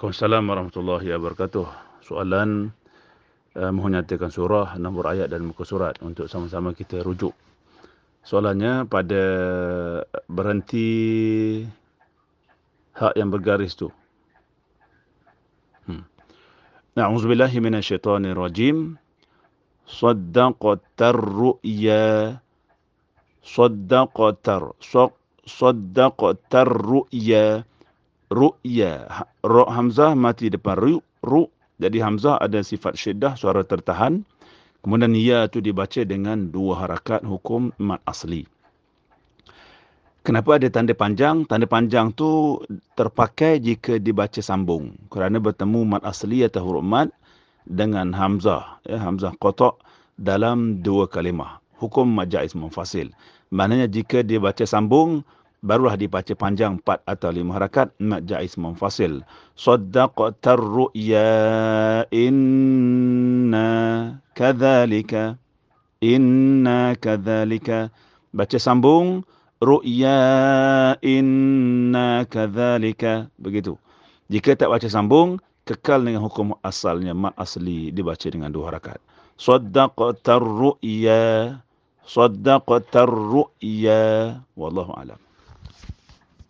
Waalaikumsalam warahmatullahi wabarakatuh. Soalan uh, mohon nyatakan surah, nombor ayat dan muka surat untuk sama-sama kita rujuk. Soalannya pada berhenti hak yang bergaris tu. Hmm. Na'udzubillahi minasyaitonirrajim. Saddaqatar ru'ya. Saddaqatar. Saddaqatar ru'ya. Ru'ya. Ru' Hamzah mati depan ru'. Ru' Jadi Hamzah ada sifat syiddah, suara tertahan. Kemudian ya itu dibaca dengan dua harakat hukum mat asli. Kenapa ada tanda panjang? Tanda panjang tu terpakai jika dibaca sambung. Kerana bertemu mat asli atau huruf mat dengan Hamzah. Ya, Hamzah kotak dalam dua kalimah. Hukum majais mufasil. Maknanya jika dibaca sambung, barulah dibaca panjang 4 atau 5 harakat. Mat jaiz munfasil. Saddaqatar ru'ya inna kadzalika inna kadzalika baca sambung. Ru'ya inna kadzalika begitu. Jika tak baca sambung kekal dengan hukum asalnya. Mat asli dibaca dengan dua harakat. Saddaqatar ru'ya. Saddaqatar ru'ya. Wallahu alam